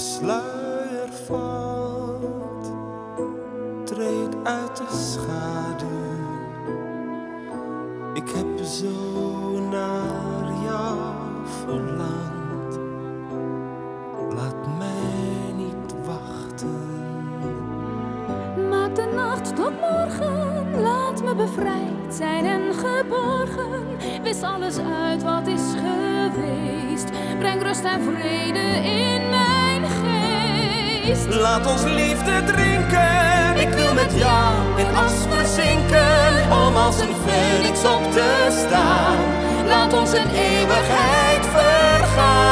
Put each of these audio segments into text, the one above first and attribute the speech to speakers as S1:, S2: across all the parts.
S1: sluier valt, treed uit de schaduw. Ik heb zo naar jou verlangd. Laat mij niet wachten.
S2: Maak de nacht tot morgen, laat me bevrijd zijn en geborgen. Wis alles uit wat is geweest, breng rust en vrede
S1: Laat ons liefde drinken. Ik wil met jou in as verzinken. Om als een phoenix op te staan. Laat ons een eeuwigheid vergaan.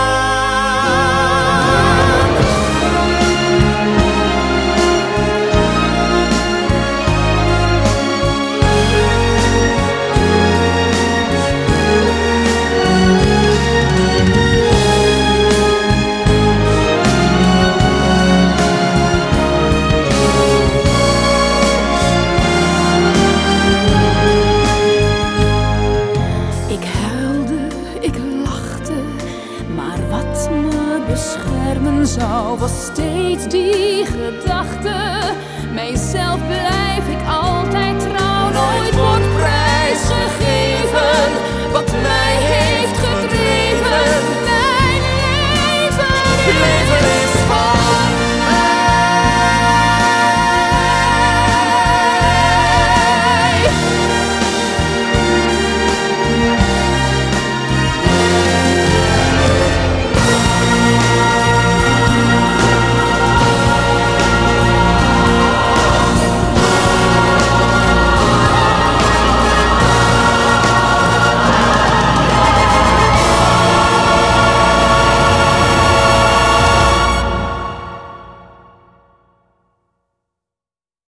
S2: Beschermen zou was steeds die gedachte, mijzelf blijven.